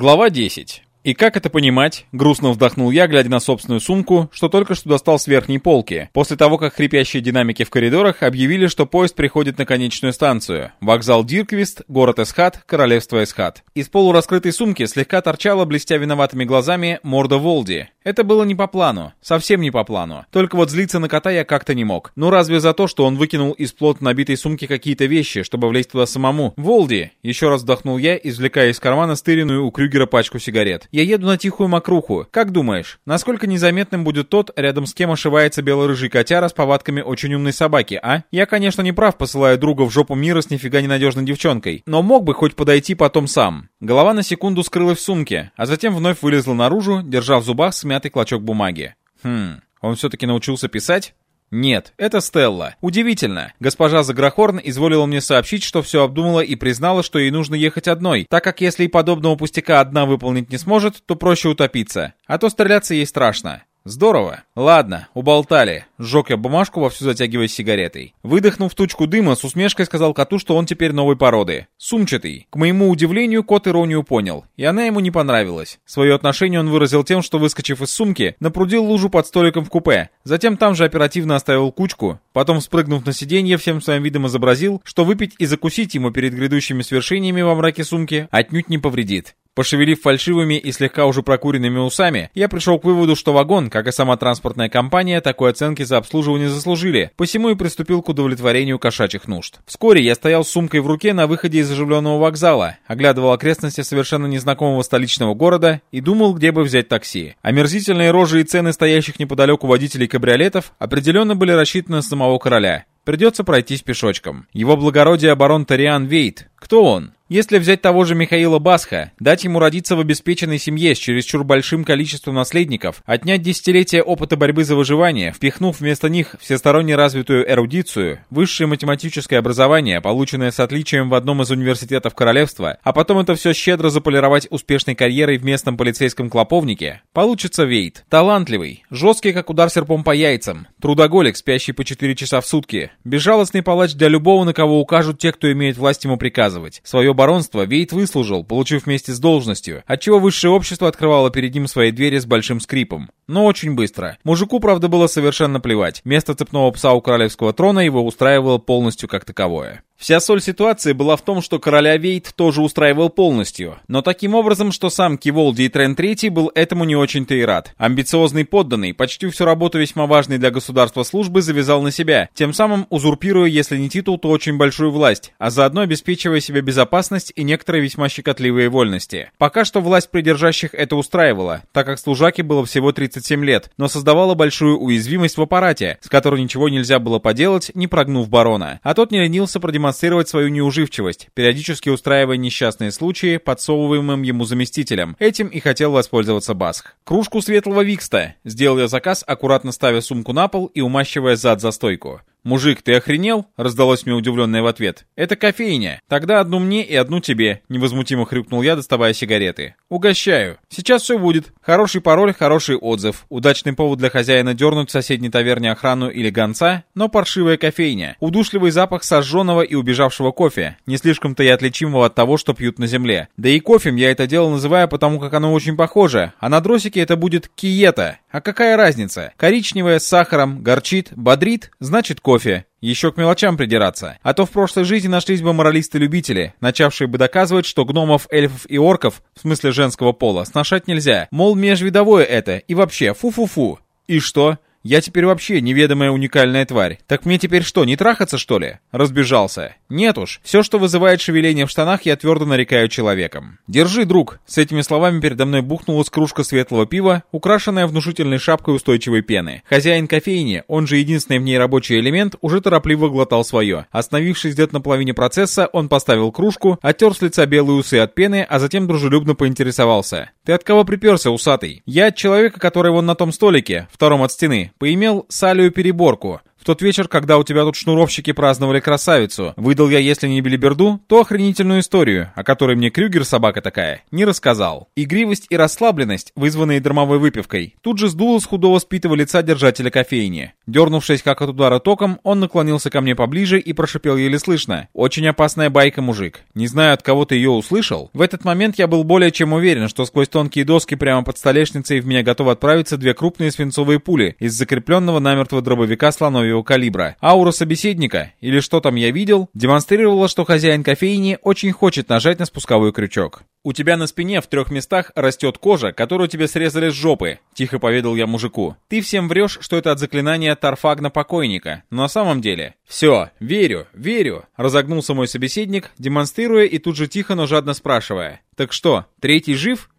Глава 10. И как это понимать? Грустно вздохнул я, глядя на собственную сумку, что только что достал с верхней полки. После того, как хрипящие динамики в коридорах объявили, что поезд приходит на конечную станцию. Вокзал Дирквист, город Эсхат, королевство Эсхат. Из полураскрытой сумки слегка торчала, блестя виноватыми глазами, морда Волди. Это было не по плану. Совсем не по плану. Только вот злиться на кота я как-то не мог. Ну разве за то, что он выкинул из плотно набитой сумки какие-то вещи, чтобы влезть туда самому. Волди! Еще раз вздохнул я, извлекая из кармана стыренную у Крюгера пачку сигарет. Я еду на тихую мокруху. Как думаешь, насколько незаметным будет тот, рядом с кем ошивается бело-рыжий котяра с повадками очень умной собаки, а? Я, конечно, не прав, посылая друга в жопу мира с нифига ненадежной девчонкой, но мог бы хоть подойти потом сам. Голова на секунду скрылась в сумке, а затем вновь вылезла наружу, держа в зубах смятый клочок бумаги. Хм, он все-таки научился писать? Нет, это Стелла. Удивительно. Госпожа Загрохорн изволила мне сообщить, что все обдумала и признала, что ей нужно ехать одной, так как если и подобного пустяка одна выполнить не сможет, то проще утопиться. А то стреляться ей страшно. Здорово. Ладно, уболтали. Сжег я бумажку, вовсю затягиваясь сигаретой. Выдохнув тучку дыма, с усмешкой сказал коту, что он теперь новой породы. Сумчатый. К моему удивлению, кот иронию понял. И она ему не понравилась. Свое отношение он выразил тем, что, выскочив из сумки, напрудил лужу под столиком в купе. Затем там же оперативно оставил кучку. Потом, спрыгнув на сиденье, всем своим видом изобразил, что выпить и закусить ему перед грядущими свершениями во мраке сумки отнюдь не повредит. Пошевелив фальшивыми и слегка уже прокуренными усами, я пришел к выводу, что вагон, как и сама транспортная компания, такой оценки за обслуживание заслужили, посему и приступил к удовлетворению кошачьих нужд. Вскоре я стоял с сумкой в руке на выходе из оживленного вокзала, оглядывал окрестности совершенно незнакомого столичного города и думал, где бы взять такси. Омерзительные рожи и цены стоящих неподалеку водителей кабриолетов определенно были рассчитаны на самого короля. Придется пройтись пешочком. Его благородие барон Тариан Вейт. Кто он? Если взять того же Михаила Басха, дать ему родиться в обеспеченной семье с чересчур большим количеством наследников, отнять десятилетия опыта борьбы за выживание, впихнув вместо них всесторонне развитую эрудицию, высшее математическое образование, полученное с отличием в одном из университетов королевства, а потом это все щедро заполировать успешной карьерой в местном полицейском клоповнике, получится Вейт. Талантливый, жесткий как удар серпом по яйцам, трудоголик, спящий по 4 часа в сутки, безжалостный палач для любого, на кого укажут те, кто имеет власть ему приказывать. Свое баронство Вейт выслужил, получив вместе с должностью, отчего высшее общество открывало перед ним свои двери с большим скрипом. Но очень быстро. Мужику, правда, было совершенно плевать. Место цепного пса у королевского трона его устраивало полностью как таковое. Вся соль ситуации была в том, что короля Вейт тоже устраивал полностью, но таким образом, что сам Киволди и Трен Третий был этому не очень-то и рад. Амбициозный подданный, почти всю работу весьма важной для государства службы завязал на себя, тем самым узурпируя, если не титул, то очень большую власть, а заодно обеспечивая себе безопасность и некоторые весьма щекотливые вольности. Пока что власть придержащих это устраивала, так как служаке было всего 37 лет, но создавала большую уязвимость в аппарате, с которой ничего нельзя было поделать, не прогнув барона. А тот не ленился продемонстрировать демонстрировать свою неуживчивость, периодически устраивая несчастные случаи подсовываемым ему заместителем. Этим и хотел воспользоваться Басх. Кружку светлого Викста. Сделал я заказ, аккуратно ставя сумку на пол и умащивая зад за стойку. «Мужик, ты охренел?» — раздалось мне удивленное в ответ. «Это кофейня. Тогда одну мне и одну тебе», — невозмутимо хрюкнул я, доставая сигареты. «Угощаю. Сейчас все будет. Хороший пароль, хороший отзыв. Удачный повод для хозяина дернуть в соседней таверне охрану или гонца, но паршивая кофейня. Удушливый запах сожженного и убежавшего кофе. Не слишком-то и отличимого от того, что пьют на земле. Да и кофем я это дело называю, потому как оно очень похоже. А на дросике это будет киета. А какая разница? Коричневая с сахаром, горчит, бодрит, значит кофе. Еще к мелочам придираться. А то в прошлой жизни нашлись бы моралисты-любители, начавшие бы доказывать, что гномов, эльфов и орков, в смысле женского пола, сношать нельзя. Мол, межвидовое это, и вообще, фу-фу-фу. И что? Я теперь вообще неведомая уникальная тварь. Так мне теперь что, не трахаться, что ли? Разбежался. Нет уж. Все, что вызывает шевеление в штанах, я твердо нарекаю человеком. Держи, друг. С этими словами передо мной бухнулась кружка светлого пива, украшенная внушительной шапкой устойчивой пены. Хозяин кофейни, он же единственный в ней рабочий элемент, уже торопливо глотал свое. Остановившись где-то на половине процесса, он поставил кружку, оттер с лица белые усы от пены, а затем дружелюбно поинтересовался. «Ты от кого приперся, усатый?» «Я от человека, который вон на том столике, втором от стены поимел салию переборку. В тот вечер, когда у тебя тут шнуровщики праздновали красавицу, выдал я, если не билиберду, то охренительную историю, о которой мне Крюгер, собака такая, не рассказал. Игривость и расслабленность, вызванные дармовой выпивкой, тут же сдуло с худого спитого лица держателя кофейни. Дернувшись как от удара током, он наклонился ко мне поближе и прошипел еле слышно. «Очень опасная байка, мужик. Не знаю, от кого ты ее услышал». В этот момент я был более чем уверен, что сквозь тонкие доски прямо под столешницей в меня готовы отправиться две крупные свинцовые пули из закрепленного намертво дробовика слоновьего своего калибра. Аура собеседника, или что там я видел, демонстрировала, что хозяин кофейни очень хочет нажать на спусковой крючок. «У тебя на спине в трех местах растет кожа, которую тебе срезали с жопы», — тихо поведал я мужику. «Ты всем врешь, что это от заклинания Тарфагна покойника, но на самом деле...» «Все, верю, верю», — разогнулся мой собеседник, демонстрируя и тут же тихо, но жадно спрашивая. «Так что, третий жив?»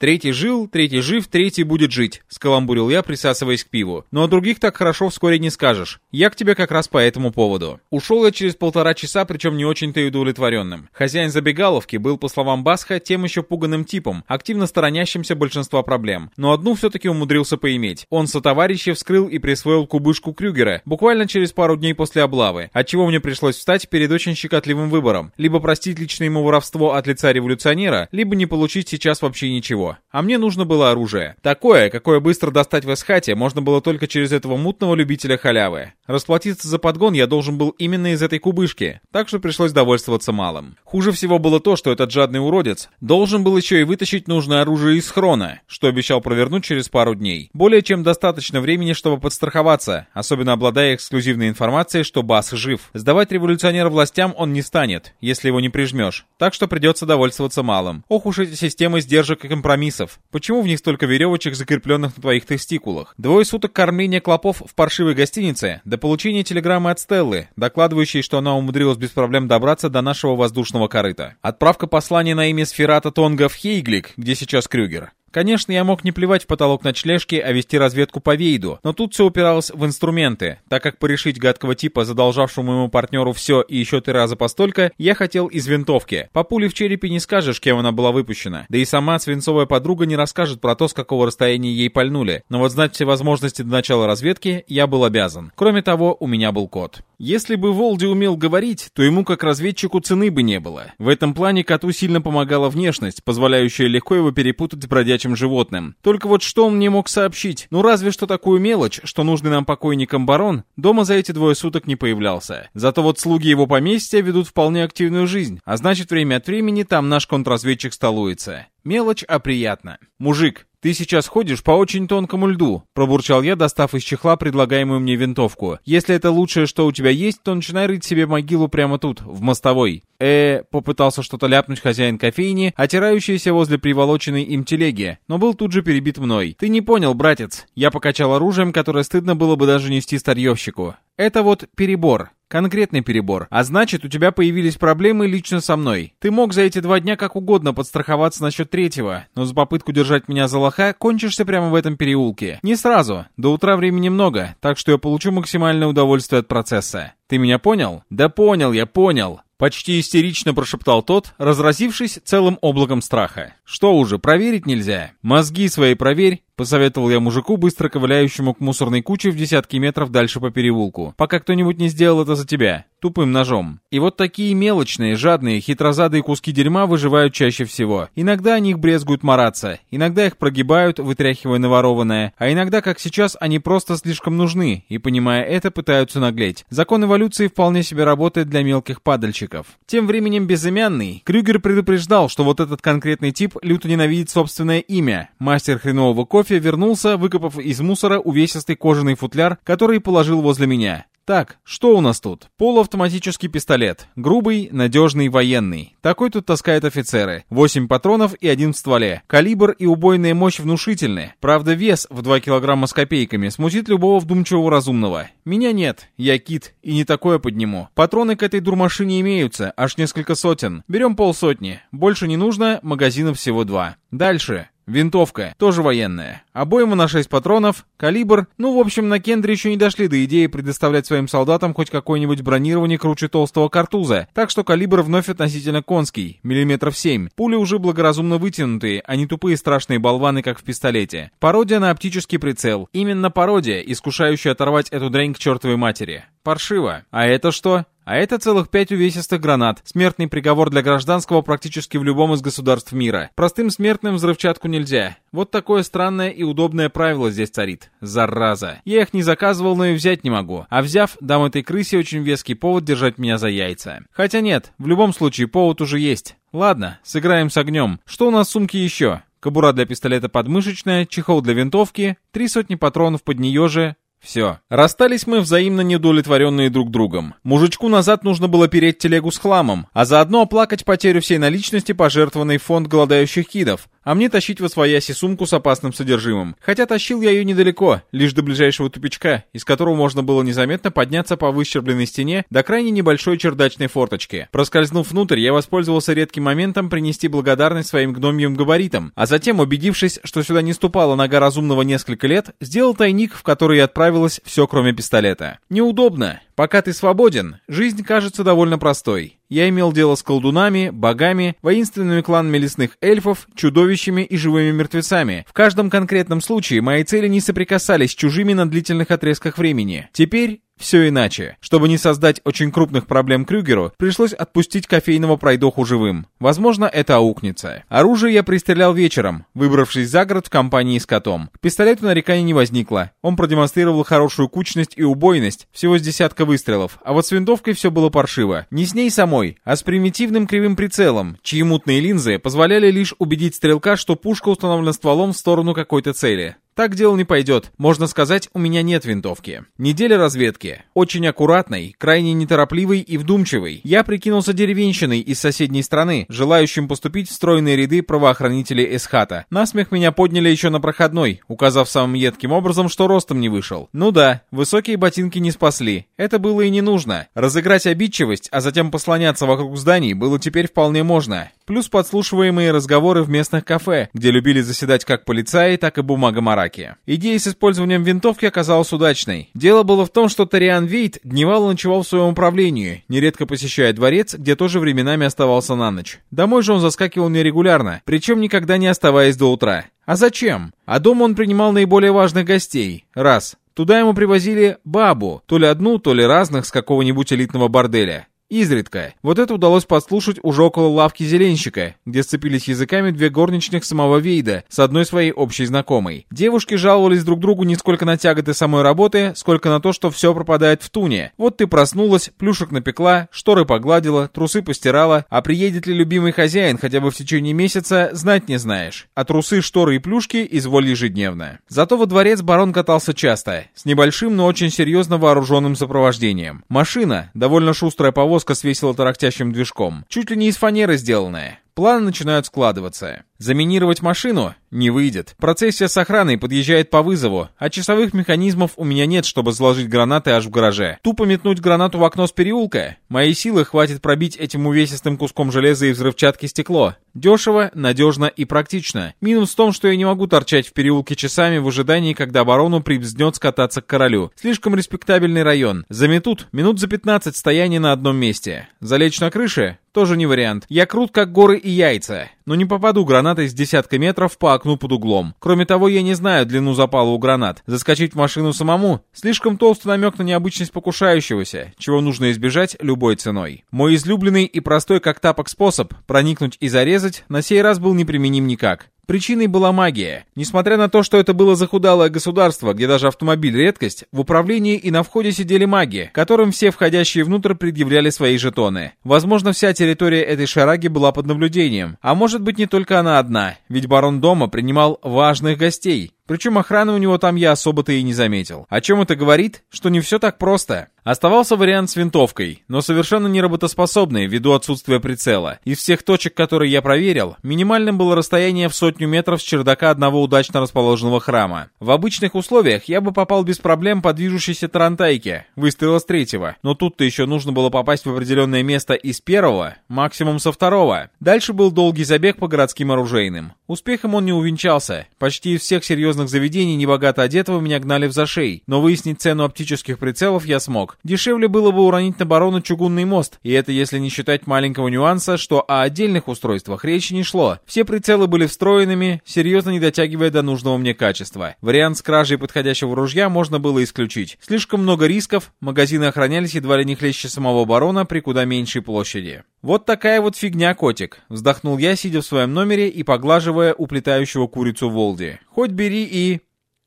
Третий жил, третий жив, третий будет жить, скаламбурил я, присасываясь к пиву. Но о других так хорошо вскоре не скажешь. Я к тебе как раз по этому поводу. Ушел я через полтора часа, причем не очень-то и удовлетворенным. Хозяин забегаловки был, по словам Басха, тем еще пуганным типом, активно сторонящимся большинства проблем. Но одну все-таки умудрился поиметь. Он со товарищей вскрыл и присвоил кубышку Крюгера, буквально через пару дней после облавы, отчего мне пришлось встать перед очень щекотливым выбором. Либо простить лично ему воровство от лица революционера, либо не получить сейчас вообще ничего. А мне нужно было оружие. Такое, какое быстро достать в эсхате, можно было только через этого мутного любителя халявы. Расплатиться за подгон я должен был именно из этой кубышки, так что пришлось довольствоваться малым. Хуже всего было то, что этот жадный уродец должен был еще и вытащить нужное оружие из хрона, что обещал провернуть через пару дней. Более чем достаточно времени, чтобы подстраховаться, особенно обладая эксклюзивной информацией, что Бас жив. Сдавать революционера властям он не станет, если его не прижмешь, так что придется довольствоваться малым. Ох уж эти системы сдержек и компромиссов компромиссов. Почему в них столько веревочек, закрепленных на твоих тестикулах? Двое суток кормления клопов в паршивой гостинице, до получения телеграммы от Стеллы, докладывающей, что она умудрилась без проблем добраться до нашего воздушного корыта. Отправка послания на имя Сферата Тонга в Хейглик, где сейчас Крюгер. Конечно, я мог не плевать в потолок ночлежки, а вести разведку по Вейду, но тут все упиралось в инструменты, так как порешить гадкого типа, задолжавшему ему партнеру все и еще три раза постолько, я хотел из винтовки. По пуле в черепе не скажешь, кем она была выпущена, да и сама свинцовая подруга не расскажет про то, с какого расстояния ей пальнули, но вот знать все возможности до начала разведки я был обязан. Кроме того, у меня был код. Если бы Волди умел говорить, то ему как разведчику цены бы не было. В этом плане коту сильно помогала внешность, позволяющая легко его перепутать с бродячим животным. Только вот что он мне мог сообщить? Ну разве что такую мелочь, что нужный нам покойникам барон, дома за эти двое суток не появлялся. Зато вот слуги его поместья ведут вполне активную жизнь, а значит время от времени там наш контрразведчик столуется. Мелочь, а приятно. Мужик, «Ты сейчас ходишь по очень тонкому льду», — пробурчал я, достав из чехла предлагаемую мне винтовку. «Если это лучшее, что у тебя есть, то начинай рыть себе могилу прямо тут, в мостовой». э попытался что-то ляпнуть хозяин кофейни, отирающийся возле приволоченной им телеги, но был тут же перебит мной. «Ты не понял, братец». Я покачал оружием, которое стыдно было бы даже нести старьевщику. «Это вот перебор. Конкретный перебор. А значит, у тебя появились проблемы лично со мной. Ты мог за эти два дня как угодно подстраховаться насчет третьего, но за попытку держать меня за лоха кончишься прямо в этом переулке. Не сразу. До утра времени много, так что я получу максимальное удовольствие от процесса. Ты меня понял? Да понял я, понял. Почти истерично прошептал тот, разразившись целым облаком страха. «Что уже, проверить нельзя? Мозги свои проверь, Посоветовал я мужику, быстро ковыляющему к мусорной куче в десятки метров дальше по переулку. Пока кто-нибудь не сделал это за тебя. Тупым ножом. И вот такие мелочные, жадные, хитрозадые куски дерьма выживают чаще всего. Иногда о них брезгуют мараться, иногда их прогибают, вытряхивая наворованное, а иногда, как сейчас, они просто слишком нужны, и, понимая это, пытаются наглеть. Закон эволюции вполне себе работает для мелких падальщиков. Тем временем безымянный, Крюгер предупреждал, что вот этот конкретный тип люто ненавидит собственное имя, мастер хренового кофе, вернулся, выкопав из мусора увесистый кожаный футляр, который положил возле меня. Так, что у нас тут? Полуавтоматический пистолет. Грубый, надежный, военный. Такой тут таскают офицеры. 8 патронов и один в стволе. Калибр и убойная мощь внушительны. Правда, вес в 2 килограмма с копейками смутит любого вдумчивого разумного. Меня нет. Я кит. И не такое подниму. Патроны к этой дурмашине имеются. Аж несколько сотен. Берем полсотни. Больше не нужно, магазинов всего два. Дальше. Винтовка, тоже военная. Обойма на 6 патронов, калибр. Ну, в общем, на Кендре еще не дошли до идеи предоставлять своим солдатам хоть какое-нибудь бронирование круче толстого картуза. Так что калибр вновь относительно конский, миллиметров 7. Пули уже благоразумно вытянутые, а не тупые страшные болваны, как в пистолете. Пародия на оптический прицел. Именно пародия, искушающая оторвать эту дрянь к чертовой матери. Паршиво. А это что? А это целых пять увесистых гранат. Смертный приговор для гражданского практически в любом из государств мира. Простым смертным взрывчатку нельзя. Вот такое странное и удобное правило здесь царит. Зараза. Я их не заказывал, но и взять не могу. А взяв, дам этой крысе очень веский повод держать меня за яйца. Хотя нет, в любом случае повод уже есть. Ладно, сыграем с огнем. Что у нас в сумке еще? Кобура для пистолета подмышечная, чехол для винтовки, три сотни патронов под нее же, все. Расстались мы взаимно неудовлетворенные друг другом. Мужичку назад нужно было переть телегу с хламом, а заодно оплакать потерю всей наличности, пожертвованной в фонд голодающих кидов а мне тащить во свояси сумку с опасным содержимым. Хотя тащил я ее недалеко, лишь до ближайшего тупичка, из которого можно было незаметно подняться по выщербленной стене до крайне небольшой чердачной форточки. Проскользнув внутрь, я воспользовался редким моментом принести благодарность своим гномьим габаритам, а затем, убедившись, что сюда не ступала нога разумного несколько лет, сделал тайник, в который и отправилось все, кроме пистолета. Неудобно. Пока ты свободен, жизнь кажется довольно простой. Я имел дело с колдунами, богами, воинственными кланами лесных эльфов, чудовищами и живыми мертвецами. В каждом конкретном случае мои цели не соприкасались с чужими на длительных отрезках времени. Теперь все иначе. Чтобы не создать очень крупных проблем Крюгеру, пришлось отпустить кофейного пройдоху живым. Возможно, это аукнется. Оружие я пристрелял вечером, выбравшись за город в компании с котом. К пистолету нареканий не возникло. Он продемонстрировал хорошую кучность и убойность, всего с десятка выстрелов. А вот с винтовкой все было паршиво. Не с ней самой, а с примитивным кривым прицелом, чьи мутные линзы позволяли лишь убедить стрелка, что пушка установлена стволом в сторону какой-то цели. Так дело не пойдет. Можно сказать, у меня нет винтовки. Неделя разведки. Очень аккуратной, крайне неторопливой и вдумчивой. Я прикинулся деревенщиной из соседней страны, желающим поступить в стройные ряды правоохранителей Эсхата. Насмех меня подняли еще на проходной, указав самым едким образом, что ростом не вышел. Ну да, высокие ботинки не спасли. Это было и не нужно. Разыграть обидчивость, а затем послоняться вокруг зданий было теперь вполне можно. Плюс подслушиваемые разговоры в местных кафе, где любили заседать как полицаи, так и бумагомараки атаки. Идея с использованием винтовки оказалась удачной. Дело было в том, что Ториан Вейт дневал и ночевал в своем управлении, нередко посещая дворец, где тоже временами оставался на ночь. Домой же он заскакивал нерегулярно, причем никогда не оставаясь до утра. А зачем? А дома он принимал наиболее важных гостей. Раз. Туда ему привозили бабу, то ли одну, то ли разных с какого-нибудь элитного борделя. Изредка. Вот это удалось подслушать уже около лавки зеленщика, где сцепились языками две горничных самого Вейда с одной своей общей знакомой. Девушки жаловались друг другу не сколько на тяготы самой работы, сколько на то, что все пропадает в туне. Вот ты проснулась, плюшек напекла, шторы погладила, трусы постирала, а приедет ли любимый хозяин хотя бы в течение месяца, знать не знаешь. А трусы, шторы и плюшки изволь ежедневно. Зато во дворец барон катался часто, с небольшим, но очень серьезно вооруженным сопровождением. Машина, довольно шустрая повозка, повозка с весело тарахтящим движком, чуть ли не из фанеры сделанная. Планы начинают складываться. Заминировать машину? Не выйдет. Процессия с охраной подъезжает по вызову, а часовых механизмов у меня нет, чтобы заложить гранаты аж в гараже. Тупо метнуть гранату в окно с переулка? Моей силы хватит пробить этим увесистым куском железа и взрывчатки стекло. Дешево, надежно и практично. Минус в том, что я не могу торчать в переулке часами в ожидании, когда оборону прибзднет скататься к королю. Слишком респектабельный район. Заметут минут за 15 стояния на одном месте. Залечь на крыше? Тоже не вариант. Я крут, как горы и яйца. Но не попаду гранатой с десятка метров по окну под углом. Кроме того, я не знаю длину запала у гранат. Заскочить в машину самому? Слишком толстый намек на необычность покушающегося, чего нужно избежать любой ценой. Мой излюбленный и простой как тапок способ проникнуть и зарезать на сей раз был неприменим никак. Причиной была магия. Несмотря на то, что это было захудалое государство, где даже автомобиль редкость, в управлении и на входе сидели маги, которым все входящие внутрь предъявляли свои жетоны. Возможно, вся территория этой шараги была под наблюдением. А может быть не только она одна, ведь барон дома принимал важных гостей, Причем охраны у него там я особо-то и не заметил. О чем это говорит? Что не все так просто. Оставался вариант с винтовкой, но совершенно не работоспособный ввиду отсутствия прицела. Из всех точек, которые я проверил, минимальным было расстояние в сотню метров с чердака одного удачно расположенного храма. В обычных условиях я бы попал без проблем по движущейся тарантайке, выстрела с третьего, но тут-то еще нужно было попасть в определенное место из первого, максимум со второго. Дальше был долгий забег по городским оружейным. Успехом он не увенчался. Почти из всех серьезных заведений небогато одетого меня гнали в зашей, но выяснить цену оптических прицелов я смог. Дешевле было бы уронить на барона чугунный мост, и это если не считать маленького нюанса, что о отдельных устройствах речи не шло. Все прицелы были встроенными, серьезно не дотягивая до нужного мне качества. Вариант с кражей подходящего ружья можно было исключить. Слишком много рисков, магазины охранялись едва ли не хлеще самого барона при куда меньшей площади. «Вот такая вот фигня, котик», — вздохнул я, сидя в своем номере и поглаживая уплетающего курицу Волди. «Хоть бери и...»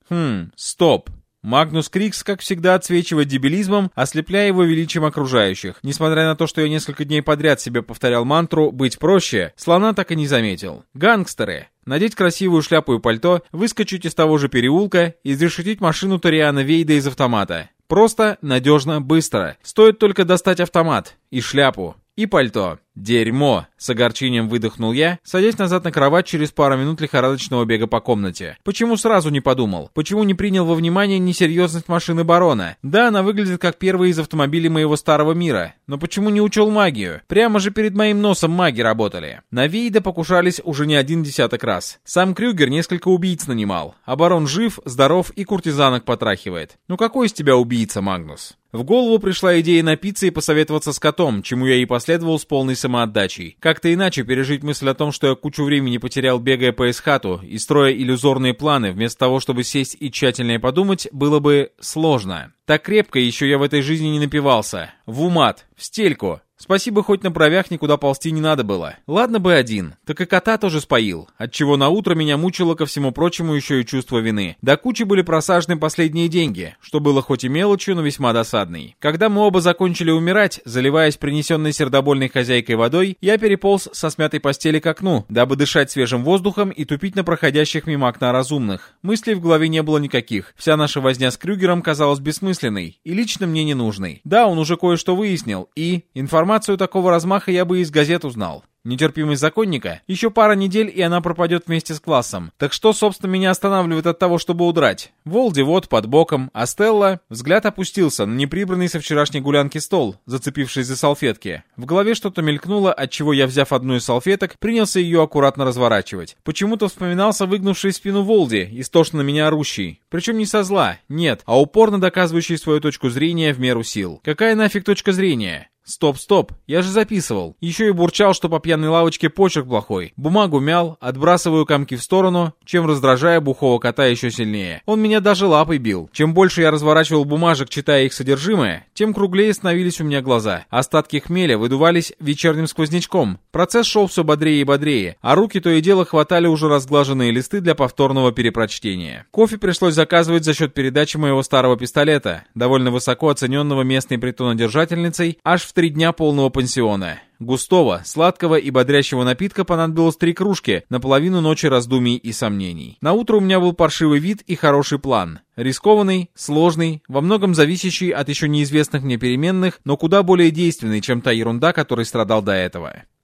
«Хм, стоп. Магнус Крикс, как всегда, отсвечивает дебилизмом, ослепляя его величием окружающих. Несмотря на то, что я несколько дней подряд себе повторял мантру «быть проще», слона так и не заметил. Гангстеры. Надеть красивую шляпу и пальто, выскочить из того же переулка и изрешетить машину Ториана Вейда из автомата. Просто, надежно, быстро. Стоит только достать автомат и шляпу и пальто. «Дерьмо!» — с огорчением выдохнул я, садясь назад на кровать через пару минут лихорадочного бега по комнате. Почему сразу не подумал? Почему не принял во внимание несерьезность машины барона? Да, она выглядит как первый из автомобилей моего старого мира. Но почему не учел магию? Прямо же перед моим носом маги работали. На Вейда покушались уже не один десяток раз. Сам Крюгер несколько убийц нанимал. А барон жив, здоров и куртизанок потрахивает. Ну какой из тебя убийца, Магнус? В голову пришла идея напиться и посоветоваться с котом, чему я и последовал с полной самоотдачей. Как-то иначе пережить мысль о том, что я кучу времени потерял, бегая по эсхату и строя иллюзорные планы, вместо того, чтобы сесть и тщательнее подумать, было бы сложно. Так крепко еще я в этой жизни не напивался. В умат, в стельку. Спасибо, хоть на бровях никуда ползти не надо было. Ладно бы один, так и кота тоже споил, отчего на утро меня мучило ко всему прочему еще и чувство вины. До кучи были просажены последние деньги, что было хоть и мелочью, но весьма досадной. Когда мы оба закончили умирать, заливаясь принесенной сердобольной хозяйкой водой, я переполз со смятой постели к окну, дабы дышать свежим воздухом и тупить на проходящих мимо окна разумных. Мыслей в голове не было никаких. Вся наша возня с Крюгером казалась бессмысленной и лично мне ненужной. Да, он уже кое-что выяснил, и... Информация Информацию такого размаха я бы из газет узнал. Нетерпимость законника? Еще пара недель, и она пропадет вместе с классом. Так что, собственно, меня останавливает от того, чтобы удрать? Волди вот под боком, а Стелла... Взгляд опустился на неприбранный со вчерашней гулянки стол, зацепившись за салфетки. В голове что-то мелькнуло, отчего я, взяв одну из салфеток, принялся ее аккуратно разворачивать. Почему-то вспоминался выгнувший спину Волди, истошно на меня орущий. Причем не со зла, нет, а упорно доказывающий свою точку зрения в меру сил. Какая нафиг точка зрения? Стоп, стоп, я же записывал. Еще и бурчал, что по пьяной лавочке почерк плохой. Бумагу мял, отбрасываю комки в сторону, чем раздражая бухого кота еще сильнее. Он меня даже лапой бил. Чем больше я разворачивал бумажек, читая их содержимое, тем круглее становились у меня глаза. Остатки хмеля выдувались вечерним сквознячком. Процесс шел все бодрее и бодрее, а руки то и дело хватали уже разглаженные листы для повторного перепрочтения. Кофе пришлось заказывать за счет передачи моего старого пистолета, довольно высоко оцененного местной притонодержательницей, аж в три дня полного пансиона. Густого, сладкого и бодрящего напитка понадобилось три кружки, наполовину ночи раздумий и сомнений. На утро у меня был паршивый вид и хороший план. Рискованный, сложный, во многом зависящий от еще неизвестных мне переменных, но куда более действенный, чем та ерунда, которой страдал до этого.